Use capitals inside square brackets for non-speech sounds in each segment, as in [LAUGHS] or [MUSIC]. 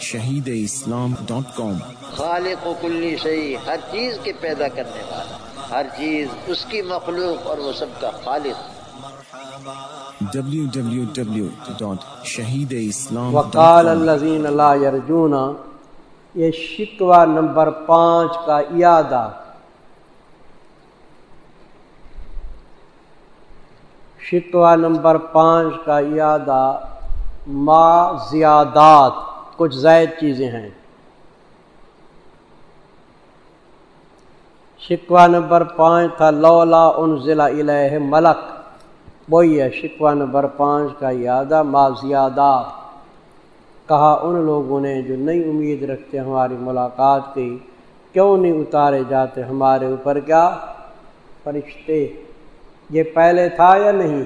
شہید اسلام ڈاٹ کام۔ خالق و کلی شہی ہر چیز کے پیدا کرنے والا ہر چیز اس کی مخلوق اور وہ سب کا خالق۔ شہید اسلام وقال الذین لا یرجون یہ شکوہ نمبر پانچ کا اعادہ شکوہ نمبر پانچ کا اعادہ ما زیادات۔ کچھ زائد چیزیں ہیں۔ شکوہ نمبر پانچ تھا، لولا ان ضلع الہ ملک۔ وہی ہے، شکوہ نمبر پانچ کا یادہ، ما زیادات کہا ان لوگوں نے جو نئی امید رکھتے ہماری ملاقات کی، کیوں نہیں اتارے جاتے ہمارے اوپر؟ کیا؟ فرشتے، یہ پہلے تھا یا نہیں؟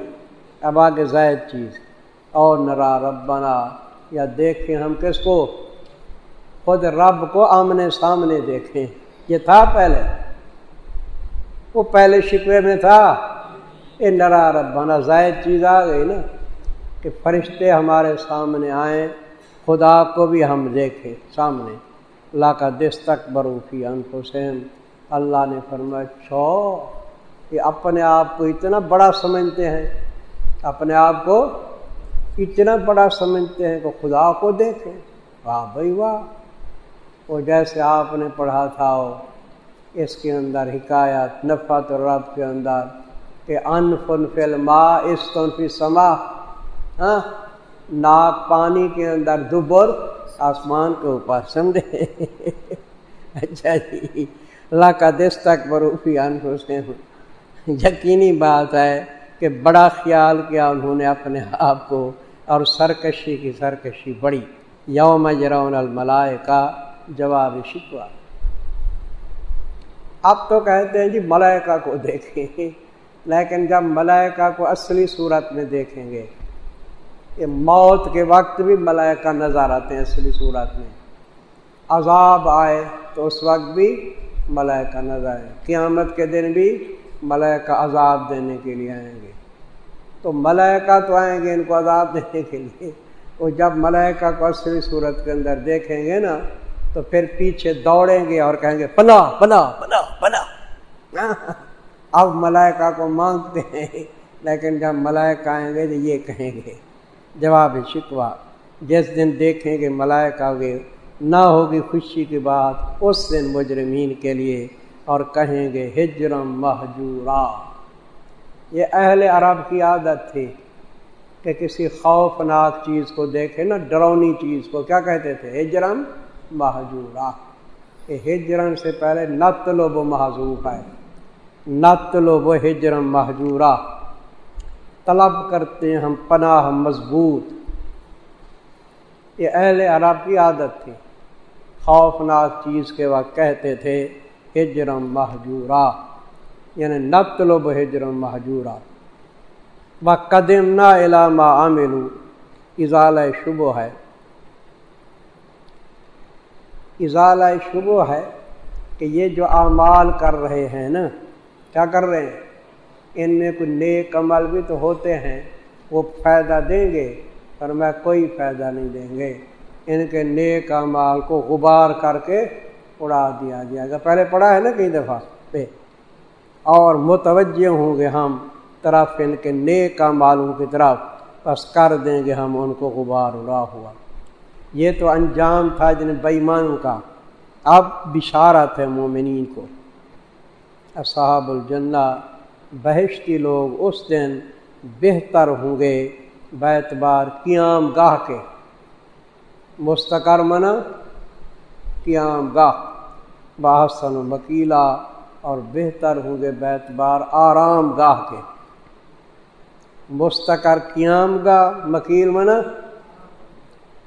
اب آگے زائد چیز۔ اور نرا رب بنا یا دیکھیں ہم کس کو؟ خود رب کو آمنے سامنے دیکھیں۔ یہ تھا پہلے۔ وہ پہلے شکوے میں تھا۔ یہ نرا رب بنا زائد چیز آ گئی نا کہ فرشتے ہمارے سامنے آئیں، خدا کو بھی ہم دیکھیں سامنے۔ اللہ کا دس تک بروفی انفسین اللہ نے فرمایا، چھو کہ اپنے آپ کو اتنا بڑا سمجھتے ہیں۔ اپنے آپ کو اتنا بڑا سمجھتے ہیں کہ خدا کو دیکھیں۔ واہ بھائی واہ۔ وہ جیسے آپ نے پڑھا تھا اس کے اندر حکایت نفت رب کے اندر کہ ان فن فل ما اس فی سما ہاں؟ ناک پانی کے اندر دبر، آسمان کے اوپر، سمجھے؟ اچھا جی۔ اللہ کا دس تک بروفی انفسین یقینی بات ہے کہ بڑا خیال کیا انہوں نے اپنے آپ کو۔ اور سرکشی کی سرکشی بڑی۔ یوم جرون الملائے کا جواب شکوا اب تو کہتے ہیں جی ملائکہ کو دیکھیں۔ لیکن جب ملائکہ کو اصلی صورت میں دیکھیں گے، یہ موت کے وقت بھی ملائکہ نظر آتے ہیں اصلی صورت میں۔ عذاب آئے تو اس وقت بھی ملائکہ نظر آئے۔ قیامت کے دن بھی ملائکہ عذاب دینے کے لیے آئیں گے۔ تو ملائکہ تو آئیں گے، ان کو عذاب دینے کے لیے۔ وہ جب ملائکہ کو اصلی صورت کے اندر دیکھیں گے نا، تو پھر پیچھے دوڑیں گے اور کہیں گے پنا پنا پنا پنا اب ملائکہ کو مانگتے ہیں، لیکن جب ملائکہ آئیں گے تو یہ کہیں گے، جواب شکوا جس دن دیکھیں گے ملائکہ گے نہ ہوگی خوشی کی بات، اس دن مجرمین کے لیے۔ اور کہیں گے، ہجرم محجورا۔ یہ اہل عرب کی عادت تھی کہ کسی خوفناک چیز کو دیکھے نا ڈرونی چیز کو۔ کیا کہتے تھے؟ ہجرم محجورا یہ ہجرم سے پہلے نت لوب محضوف ہے۔ نت لوب ہجرم محجورا طلب کرتے ہیں ہم پناہ مضبوط۔ یہ اہل عرب کی عادت تھی۔ خوفناک چیز کے وقت کہتے تھے ہجرم محجورا یعنی نطلب ہجرم محجورا و قدم نہ علامہ عامل اضال شبو ہے. اضال شبو ہے کہ یہ جو اعمال کر رہے ہیں نا، کیا کر رہے ہیں؟ ان میں کوئی نیک عمل بھی تو ہوتے ہیں، وہ فائدہ دیں گے، پر میں کوئی فائدہ نہیں دیں گے۔ ان کے نیک امال کو غبار کر کے اڑا دیا جائے گا۔ پہلے پڑھا ہے نا کئی دفعہ، پہ۔ اور متوجہ ہوں گے ہم طرف ان کے نیک مالوں کی طرف، بس کر دیں گے ہم ان کو غبار اڑا ہوا۔ یہ تو انجام تھا جن بےمانوں کا۔ اب بشارت ہے مومنین کو۔ اصحاب الجنہ، بہشتی لوگ اس دن بہتر ہوں گے بیتبار قیام گاہ کے۔ مستقر منع قیام گاہ۔ باسن و مکیلا اور بہتر ہوں گے بیت بار آرام گاہ کے۔ مستقر قیام گاہ، مکیل منا۔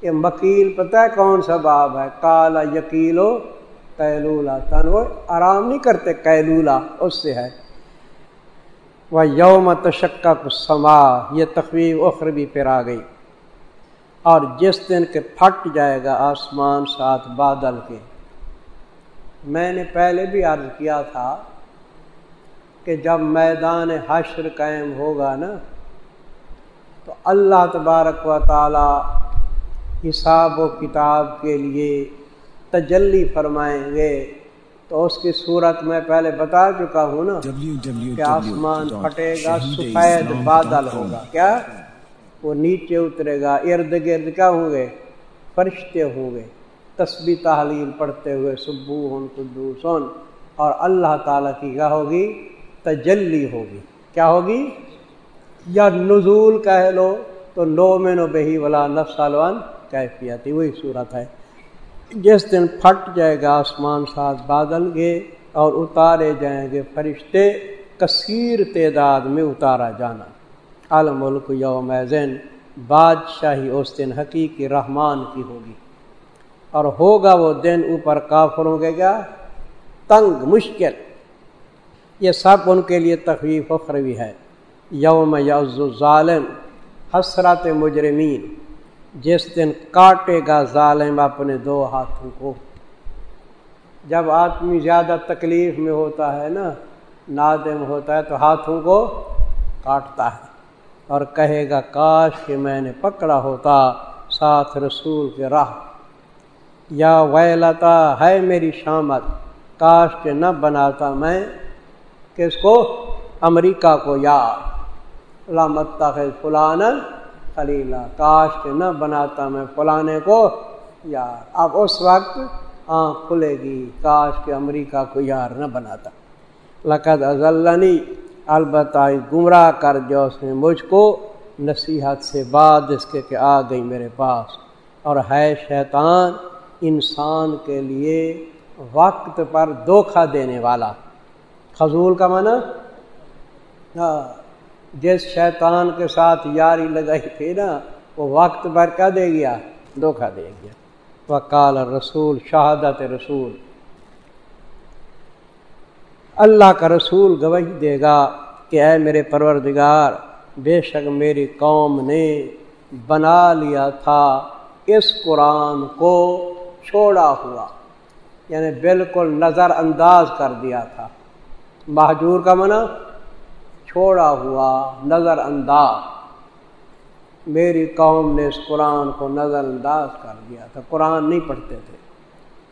یہ مکیل پتہ ہے کون سا باب ہے؟ کالا یقیل و کیلولا تن وہ آرام نہیں کرتے کیلولا اس سے ہے۔ وہ یوم تشکک سما یہ تخویف اخر بھی پھر آ گئی۔ اور جس دن کے پھٹ جائے گا آسمان ساتھ بادل کے۔ میں نے پہلے بھی عرض کیا تھا کہ جب میدان حشر قائم ہوگا نا، تو اللہ تبارک و تعالی حساب و کتاب کے لیے تجلی فرمائیں گے۔ تو اس کی صورت میں پہلے بتا چکا ہوں نا کہ آسمان پھٹے گا، سفید بادل ہوگا۔ کیا؟ وہ نیچے اترے گا، ارد گرد کیا ہوں گے؟ فرشتے ہوں گے۔ تسبی تحلیل پڑھتے ہوئے سبو ہن قدوس اور اللہ تعالیٰ کی کیا ہوگی؟ تجلی ہوگی۔ کیا ہوگی؟ یا نزول کہہ لو تو نو میں نو بہی والا نفسالوان کیفیت وہی صورت ہے۔ جس دن پھٹ جائے گا، آسمان ساتھ بادل گے اور اتارے جائیں گے فرشتے، کثیر تعداد میں اتارا جانا۔ الملک یوم زین بادشاہی اس دن حقیقی رحمان کی ہوگی۔ اور ہوگا وہ دن اوپر کافروں کے کیا؟ تنگ، مشکل۔ یہ سب ان کے لیے تخویف اخروی ہے۔ یوم یعز ظالم حسرت مجرمین۔ جس دن کاٹے گا ظالم اپنے دو ہاتھوں کو۔ جب آدمی زیادہ تکلیف میں ہوتا ہے نا، نادم ہوتا ہے تو ہاتھوں کو کاٹتا ہے۔ اور کہے گا، کاش کہ میں نے پکڑا ہوتا، ساتھ رسول کے راہ یا ویلتا ہے میری شامت، کاش کے نہ بناتا میں کس کو؟ امریکہ کو، یا علامت فلان خلیلہ کاش کے نہ بناتا میں فلانے کو یار اب اس وقت آنکھ کھلے گی، کاش کے امریکہ کو یار نہ بناتا۔ لقد ازلنی، البتہ گمراہ کر جو اس نے مجھ کو نصیحت سے بعد اس کے کہ آ گئی میرے پاس، اور ہے شیطان انسان کے لیے وقت پر دھوکھا دینے والا۔ خضول کا معنی؟ ہاں، جس شیطان کے ساتھ یاری لگائی تھی نا، وہ وقت بھر کیا دے گیا؟ دھوکھا دے گیا۔ وکال رسول شہادت رسول۔ اللہ کا رسول گواہی دے گا کہ اے میرے پروردگار، بے شک میری قوم نے بنا لیا تھا اس قرآن کو چھوڑا ہوا یعنی بالکل نظر انداز کر دیا تھا۔ محجور کا منع چھوڑا ہوا، نظر انداز۔ میری قوم نے اس قرآن کو نظر انداز کر دیا تھا۔ قرآن نہیں پڑھتے تھے۔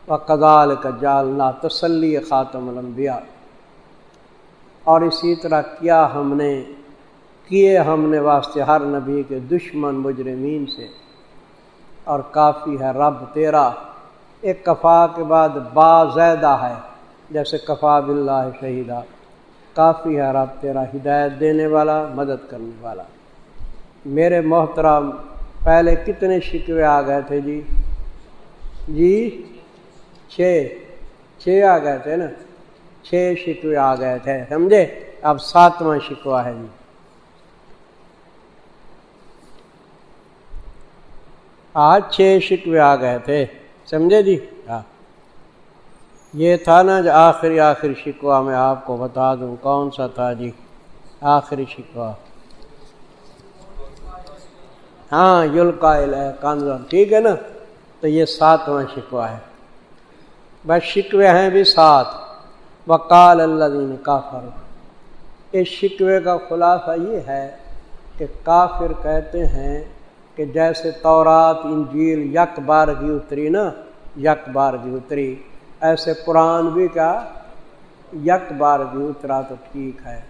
وہ کزال کا جالنا تسلی خاتم الانبیاء اور اسی طرح کیا ہم نے، کیے ہم نے واسطے ہر نبی کے دشمن مجرمین سے۔ اور کافی ہے رب تیرا۔ ایک کفا کے بعد با زیدہ ہے، جیسے کفا بلّہ شہیدہ۔ کافی ہے رب تیرا ہدایت دینے والا، مدد کرنے والا۔ میرے محترم، پہلے کتنے شکوے آ گئے تھے جی؟ جی چھ چھ آ گئے تھے نا؟ چھ شکوے آ گئے تھے، سمجھے؟ اب ساتواں شکوا ہے جی۔ آج چھ شکوے آ گئے تھے۔ سمجھے جی؟ ہاں۔ یہ تھا نا جو آخری آخری شکوہ میں آپ کو بتا دوں، کون سا تھا جی؟ آخری شکوہ۔ ہاں یلقائل ہے کانزم ٹھیک ہے نا؟ تو یہ ساتواں شکوہ ہے۔ بس شکوے ہیں بھی سات۔ وکال اللہ دین کافر اس شکوے کا خلاصہ یہ ہے کہ کافر کہتے ہیں کہ جیسے تورات، انجیل یک بار کی اتری نا یک بار کی اتری۔ ایسے قرآن بھی کیا یک بار بھی اترا تو ٹھیک ہے۔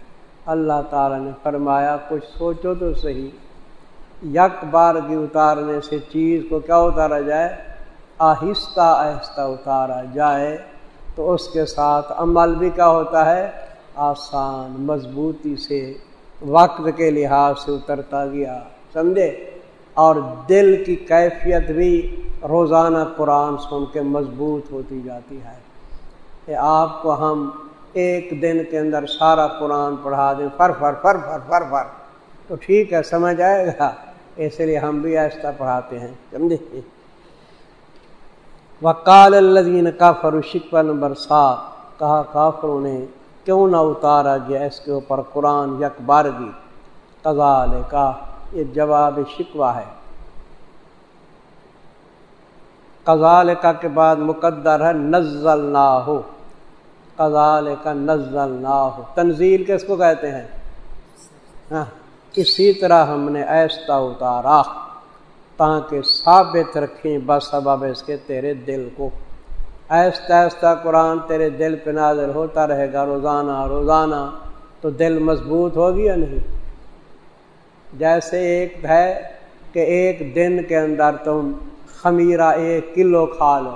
اللہ تعالیٰ نے فرمایا، کچھ سوچو تو صحیح۔ یک بار بھی اتارنے سے چیز کو کیا اتارا جائے؟ آہستہ آہستہ اتارا جائے۔ تو اس کے ساتھ عمل بھی کیا ہوتا ہے؟ آسان، مضبوطی سے، وقت کے لحاظ سے اترتا گیا۔ سمجھے؟ اور دل کی کیفیت بھی روزانہ قرآن سن کے مضبوط ہوتی جاتی ہے کہ آپ کو ہم ایک دن کے اندر سارا قرآن پڑھا دیں، فر فر فر فر فر فر۔ تو ٹھیک ہے، سمجھ آئے گا؟ اس لیے ہم بھی ایسا پڑھاتے ہیں، سمجھے؟ وکال الدین کا فروشق نمبر سات۔ کہا کافروں نے، کیوں نہ اتارا گیا اس کے اوپر قرآن یک بارگی کزال کا یہ جواب شکوہ ہے۔ قزال کا کے بعد مقدر ہے نزل نہ ہو قزال کا نزل نہ ہو تنزیل کس کو کہتے ہیں؟ ہاں اسی طرح ہم نے ایستا اتارا تاکہ ثابت رکھیں بس سبب اس کے تیرے دل کو۔ ایستا ایستا قرآن تیرے دل پہ نازل ہوتا رہے گا، روزانہ روزانہ۔ تو دل مضبوط ہوگی یا نہیں؟ جیسے ایک ہے کہ ایک دن کے اندر تم خمیرہ ایک کلو کھا لو۔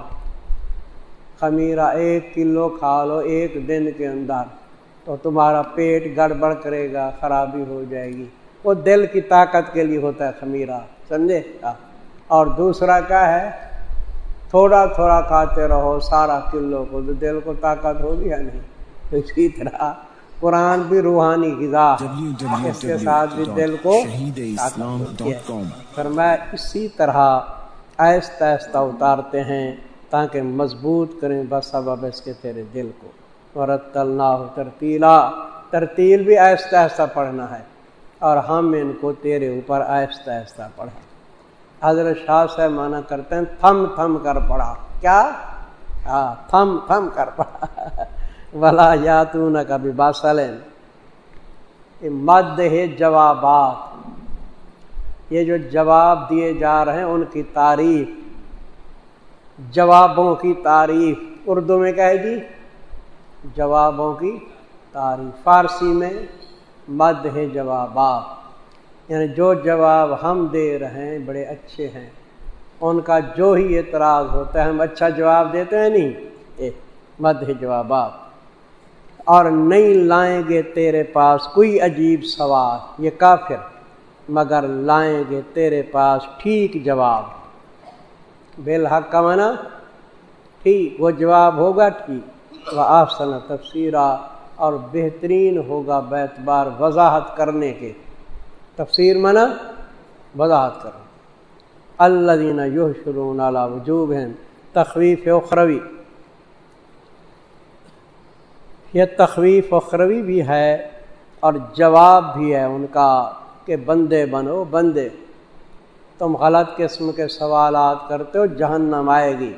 خمیرہ ایک کلو کھا لو ایک دن کے اندر، تو تمہارا پیٹ گڑبڑ کرے گا، خرابی ہو جائے گی۔ وہ دل کی طاقت کے لیے ہوتا ہے خمیرہ، سمجھے؟ اور دوسرا کیا ہے؟ تھوڑا تھوڑا کھاتے رہو، سارا کلو کو۔ تو دل کو طاقت ہوگی یا نہیں؟ اسی طرح قرآن بھی روحانی غذا اس کے ساتھ بھی دل کو میں اسی طرح آہستہ آہستہ اتارتے ہیں تاکہ مضبوط کریں بس سبب اس کے تیرے دل کو۔ ورت اللہ ترتیلا ترتیل بھی آہستہ آہستہ پڑھنا ہے اور ہم ان کو تیرے اوپر آہستہ آہستہ پڑھیں۔ حضرت شاہ صاحب مانا کرتے ہیں تھم تھم کر پڑھا۔ کیا؟ ہاں تھم تھم کر پڑھا۔ ولا یا تو نہ کبھی باسلین مد ہے جوابات۔ یہ جو جواب دیے جا رہے ہیں ان کی تعریف۔ جوابوں کی تعریف۔ اردو میں کہے جی جوابوں کی تعریف۔ فارسی میں مد ہے جوابات۔ یعنی جو جواب ہم دے رہے ہیں بڑے اچھے ہیں۔ ان کا جو ہی اعتراض ہوتا ہے، ہم اچھا جواب دیتے ہیں نہیں؟ اے مد ہے جوابات۔ اور نہیں لائیں گے تیرے پاس کوئی عجیب سوال، یہ کافر، مگر لائیں گے تیرے پاس ٹھیک جواب۔ بالحق کا منع ٹھیک، وہ جواب ہوگا ٹھیک۔ وہ آفسن تفسیرہ اور بہترین ہوگا بیت بار وضاحت کرنے کے۔ تفسیر منع وضاحت کرو اللہ دینا یو شروع نالا وجوب ہیں تخویف اخروی۔ یہ تخویف اخروی بھی ہے اور جواب بھی ہے ان کا کہ بندے بنو بندے، تم غلط قسم کے سوالات کرتے ہو، جہنم آئے گی۔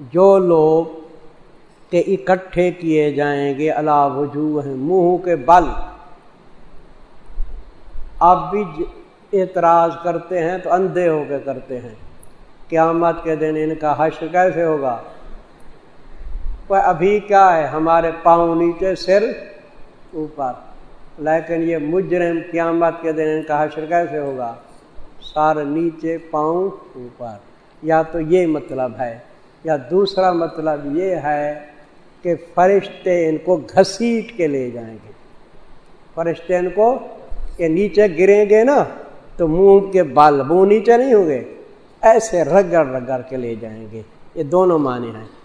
جو لوگ کہ اکٹھے کیے جائیں گے اللہ وجوہ منہ کے بل۔ آپ بھی اعتراض کرتے ہیں تو اندھے ہو کے کرتے ہیں۔ قیامت کے دن ان کا حشر کیسے ہوگا؟ ابھی کیا ہے؟ ہمارے پاؤں نیچے سر اوپر۔ لیکن یہ مجرم قیامت کے دن ان کا حشر کیسے ہوگا؟ سارے نیچے پاؤں اوپر۔ یا تو یہ مطلب ہے، یا دوسرا مطلب یہ ہے کہ فرشتے ان کو گھسیٹ کے لے جائیں گے۔ فرشتے ان کو کہ نیچے گریں گے نا، تو منہ کے بال منہ نیچے نہیں ہوں گے، ایسے رگڑ رگڑ کے لے جائیں گے۔ یہ دونوں معنی ہیں۔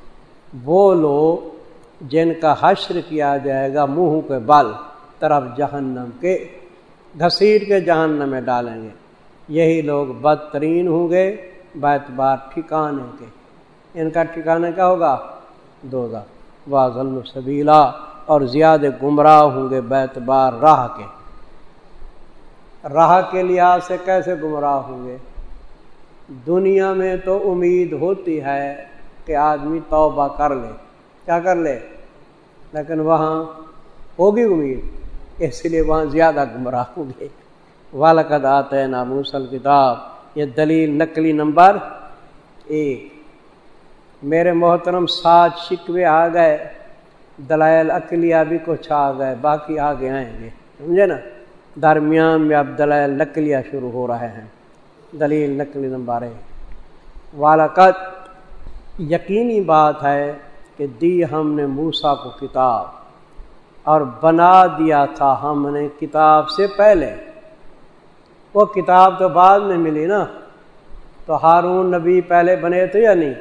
وہ لوگ جن کا حشر کیا جائے گا منہ کے بل طرف جہنم کے گھسیٹ کے جہنم میں ڈالیں گے۔ یہی لوگ بدترین ہوں گے بیت بار ٹھکانے کے۔ ان کا ٹھکانے کیا ہوگا؟ دو واضل سبیلا اور زیادہ گمراہ ہوں گے بیت بار راہ کے۔ راہ کے لحاظ سے کیسے گمراہ ہوں گے؟ دنیا میں تو امید ہوتی ہے کہ آدمی توبہ کر لے۔ کیا کر لے؟ لیکن وہاں ہوگی امید، اس لیے وہاں زیادہ گمراہ ہوں گے۔ والد آتے نا موسل کتاب یہ دلیل نقلی نمبر ایک۔ میرے محترم سات شکوے آ گئے، دلائل اقلیہ بھی کچھ آ گئے، باقی آگے آئیں گے۔ سمجھے نا؟ درمیان میں اب دلائل نقلیہ شروع ہو رہے ہیں۔ دلیل نقلی نمبر ایک۔ والد یقینی بات ہے کہ دی ہم نے موسا کو کتاب اور بنا دیا تھا ہم نے کتاب سے پہلے۔ وہ کتاب تو بعد میں ملی نا۔ تو ہارون نبی پہلے بنے تھے یا نہیں؟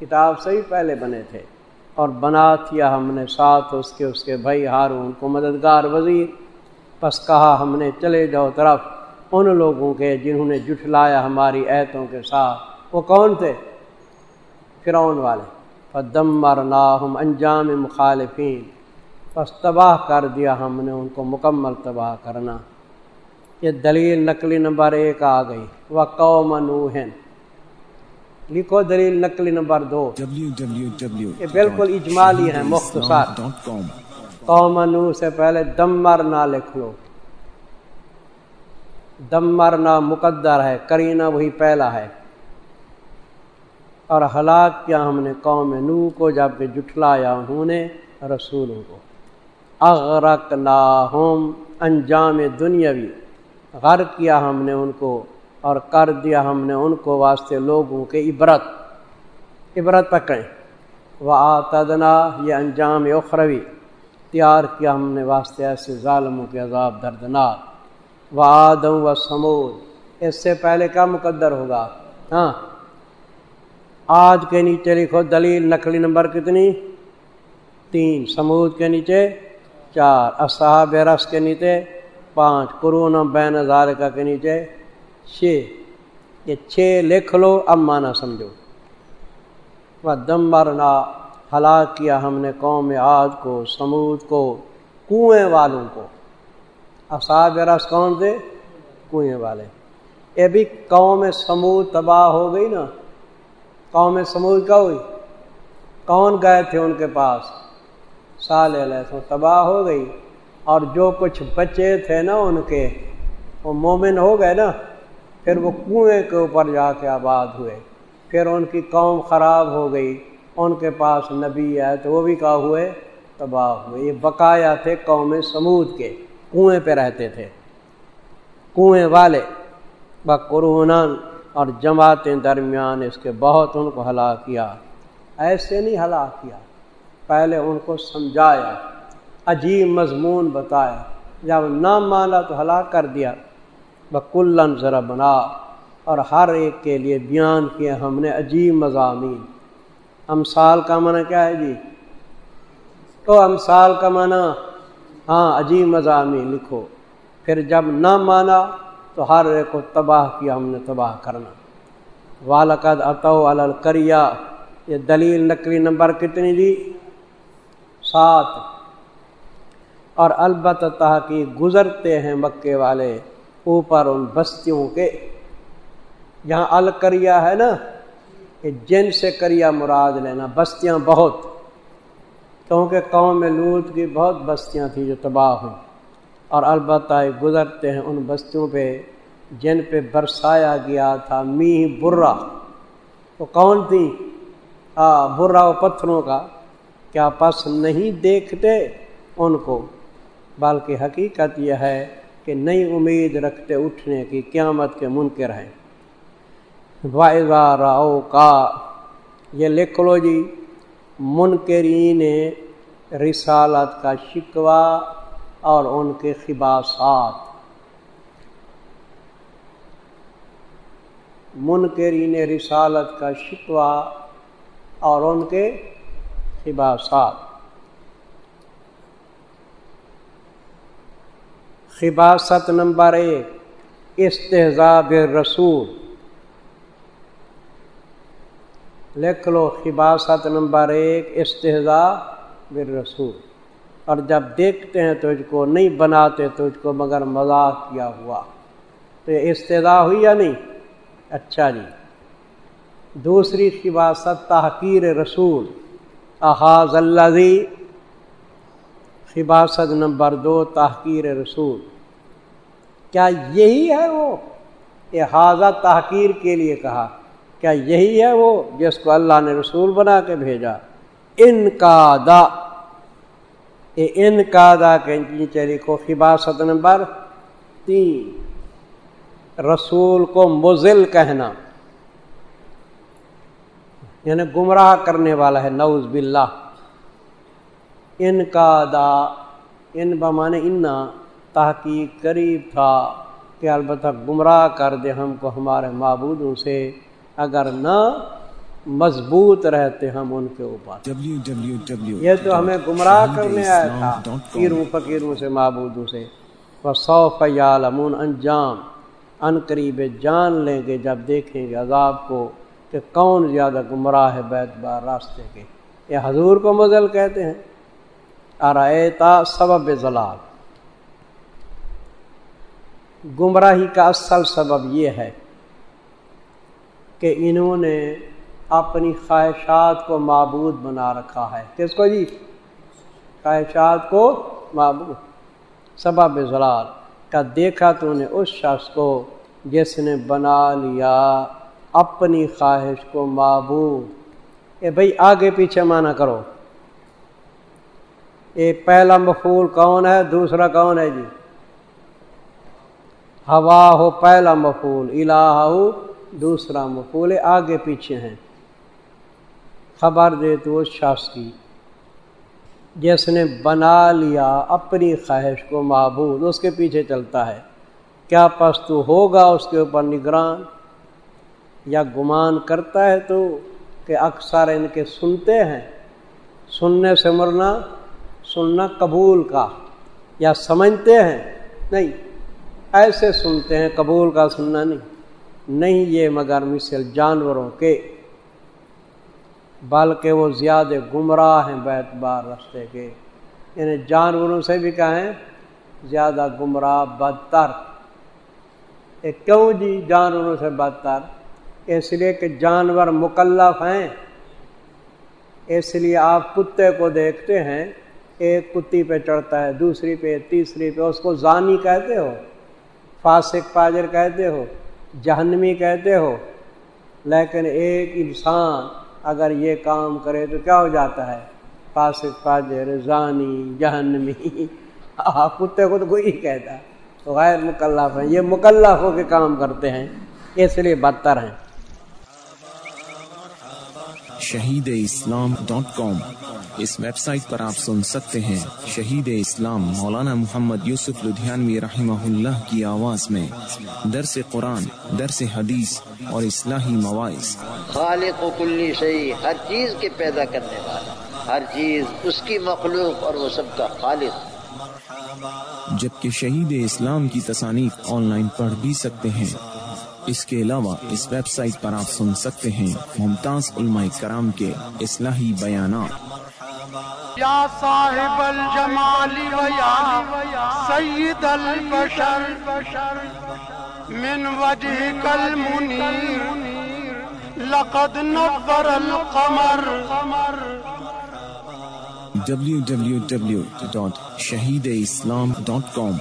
کتاب سے ہی پہلے بنے تھے۔ اور بنا دیا ہم نے ساتھ اس کے اس کے بھائی ہارون کو مددگار وزیر۔ بس کہا ہم نے چلے جاؤ طرف۔ ان لوگوں کے جنہوں نے جٹلایا ہماری ایتوں کے ساتھ۔ وہ کون تھے؟ فرعون والے۔ فدم ہم انجام مخالفین بس تباہ کر دیا ہم نے ان کو مکمل تباہ کرنا۔ یہ دلیل نقلی نمبر ایک آ گئی۔ وہ قوم نوہن لکھو دلیل نقلی نمبر دو۔ یہ بالکل اجمالی ہے مختصر۔ قوم نو سے پہلے دمر نہ لکھ لو۔ دم مرنا مقدر ہے کرینہ وہی پہلا ہے۔ اور ہلاک کیا ہم نے قوم نو کو جبکہ جٹلایا انہوں نے رسولوں کو۔ اغرق لاہم انجام دنیاوی۔ غرق کیا ہم نے ان کو اور کر دیا ہم نے ان کو واسطے لوگوں کے عبرت۔ عبرت پکڑیں۔ وہ آتدنا یہ انجام اخروی۔ تیار کیا ہم نے واسطے ایسے ظالموں کے عذاب دردناک۔ وہ آدم و سمود اس سے پہلے کیا مقدر ہوگا؟ ہاں آج کے نیچے لکھو دلیل نقلی نمبر کتنی؟ تین۔ سمود کے نیچے چار۔ اصحاب رس کے نیچے پانچ۔ قرون بین ہزار کا کے نیچے چھ۔ یہ چھ لکھ لو، اب مانا سمجھو۔ وہ دم ہلاک کیا ہم نے قوم آج کو، سمود کو، کنویں والوں کو۔ اصحاب رس کون تھے؟ کنویں والے۔ یہ بھی قوم سمود تباہ ہو گئی نا۔ قوم سمود کا ہوئی؟ کون گئے تھے ان کے پاس؟ سال علیہ تباہ ہو گئی۔ اور جو کچھ بچے تھے نا ان کے، وہ مومن ہو گئے نا، پھر وہ کنویں کے اوپر جا کے آباد ہوئے۔ پھر ان کی قوم خراب ہو گئی۔ ان کے پاس نبی ہے تو وہ بھی کہا ہوئے؟ تباہ ہوئے۔ یہ بقایا تھے قوم سمود کے۔ کنویں پہ رہتے تھے۔ کنویں والے بقرون اور جماعتیں درمیان اس کے بہت ان کو ہلاک کیا۔ ایسے نہیں ہلاک کیا، پہلے ان کو سمجھایا، عجیب مضمون بتایا۔ جب نہ مانا تو ہلاک کر دیا۔ بکلن ذرا بنا اور ہر ایک کے لیے بیان کیا ہم نے عجیب مضامین۔ امثال کا معنی کیا ہے جی؟ تو امثال کا معنی ہاں عجیب مضامین لکھو۔ پھر جب نہ مانا تو ہر ایک کو تباہ کیا ہم نے تباہ کرنا۔ والد اتو الکریا یہ دلیل نقلی نمبر کتنی دی؟ سات۔ اور البتہ تحقیق گزرتے ہیں مکے والے اوپر ان بستیوں کے۔ جہاں الکریا ہے نا؟ کہ جن سے کریا مراد لینا، بستیاں بہت۔ کیونکہ قوم میں لوت کی بہت بستیاں تھیں جو تباہ ہوئیں۔ اور البتہ گزرتے ہیں ان بستیوں پہ۔ جن پہ برسایا گیا تھا می برا۔ تو کون تھی؟ ہاں برا و پتھروں کا۔ کیا پس نہیں دیکھتے ان کو؟ بلکہ حقیقت یہ ہے کہ نئی امید رکھتے اٹھنے کی قیامت کے منکر ہیں۔ وائزا راؤ کا یہ لکھ لو جی منکرین رسالت کا شکوہ اور ان کے خباسات منکرین رسالت کا شکوہ اور ان کے خباسات خباست نمبر ایک استحزاب رسول لکھ لو خباست نمبر ایک استحضا رسول اور جب دیکھتے ہیں تو کو، نہیں بناتے تو اس کو، مگر مذاق کیا ہوا۔ تو یہ استدا ہوئی یا نہیں؟ اچھا جی۔ دوسری خباست تحقیر رسول۔ احاظ اللہ خباست نمبر دو تحقیر رسول۔ کیا یہی ہے وہ؟ احاظہ تحقیر کے لیے کہا۔ کیا یہی ہے وہ جس کو اللہ نے رسول بنا کے بھیجا؟ ان کا دا۔ ان کا دا کے نیچے لکھو خباست نمبر تین۔ رسول کو مزل کہنا۔ یعنی گمراہ کرنے والا ہے نوز باللہ۔ ان کا دا ان بمان انا تحقیق قریب تھا کہ البتہ گمراہ کر دے ہم کو ہمارے معبودوں سے۔ اگر نہ مضبوط رہتے ہم ان کے اوپر۔ یہ تو ہمیں گمراہ کرنے آیا تھا۔ پیروں فقیروں سے معبودوں سے۔ سو فیال امون انجام۔ ان قریب جان لیں گے جب دیکھیں گے عذاب کو کہ کون زیادہ گمراہ ہے بیت بار راستے کے۔ یہ حضور کو مزل کہتے ہیں۔ ارتا سبب زلال گمراہی کا اصل سبب یہ ہے کہ انہوں نے اپنی خواہشات کو معبود بنا رکھا ہے۔ کس کو جی؟ خواہشات کو معبود۔ سبب زلال کا دیکھا تو نے اس شخص کو جس نے بنا لیا اپنی خواہش کو معبود۔ اے بھائی، آگے پیچھے مانا کرو۔ ایک پہلا مفول کون ہے؟ دوسرا کون ہے جی؟ ہوا ہو پہلا مفول الہ ہو دوسرا مفول آگے پیچھے ہیں۔ خبر دے تو اس شخص کی۔ جس نے بنا لیا اپنی خواہش کو معبود، اس کے پیچھے چلتا ہے۔ کیا پس تو ہوگا اس کے اوپر نگران؟ یا گمان کرتا ہے تو کہ اکثر ان کے سنتے ہیں؟ سننے سے مرنا، سننا قبول کا۔ یا سمجھتے ہیں؟ نہیں، ایسے سنتے ہیں قبول کا سننا نہیں۔ نہیں یہ مگر مثل جانوروں کے۔ بلکہ وہ زیادہ گمراہ ہیں بیت بار رستے کے۔ یعنی جانوروں سے بھی کہیں زیادہ گمراہ، بدتر۔ کیوں جی جانوروں سے بدتر؟ اس لیے کہ جانور مکلف ہیں۔ اس لیے آپ کتے کو دیکھتے ہیں، ایک کتی پہ چڑھتا ہے، دوسری پہ، تیسری پہ، اس کو زانی کہتے ہو، فاسق پاجر کہتے ہو، جہنمی کہتے ہو۔ لیکن ایک انسان اگر یہ کام کرے تو کیا ہو جاتا ہے؟ فاسق پاجر زانی، جہنمی۔ [LAUGHS] کتے کو تو کوئی کہتا۔ تو غیر مکلف ہیں۔ یہ مکلف ہو کے کام کرتے ہیں، اس لیے بدتر ہیں۔ Shaheed Islam dot com. اس ویب سائٹ پر آپ سن سکتے ہیں شہید اسلام مولانا محمد یوسف لدھیانوی رحمہ اللہ کی آواز میں۔ درس قرآن، درس حدیث اور اصلاحی مواعث۔ خالق و کلی شہی ہر چیز کے پیدا کرنے والا ہر چیز اس کی مخلوق اور وہ سب کا خالق۔ جبکہ شہید اسلام کی تصانیف آن لائن پڑھ بھی سکتے ہیں۔ اس کے علاوہ اس ویب سائٹ پر آپ سن سکتے ہیں ممتاز علماء کرام کے اصلاحی بیانات۔ یا صاحب الجمال ویا سید البشر من وجهك المنیر۔ لقد نور القمر www.shahideislam.com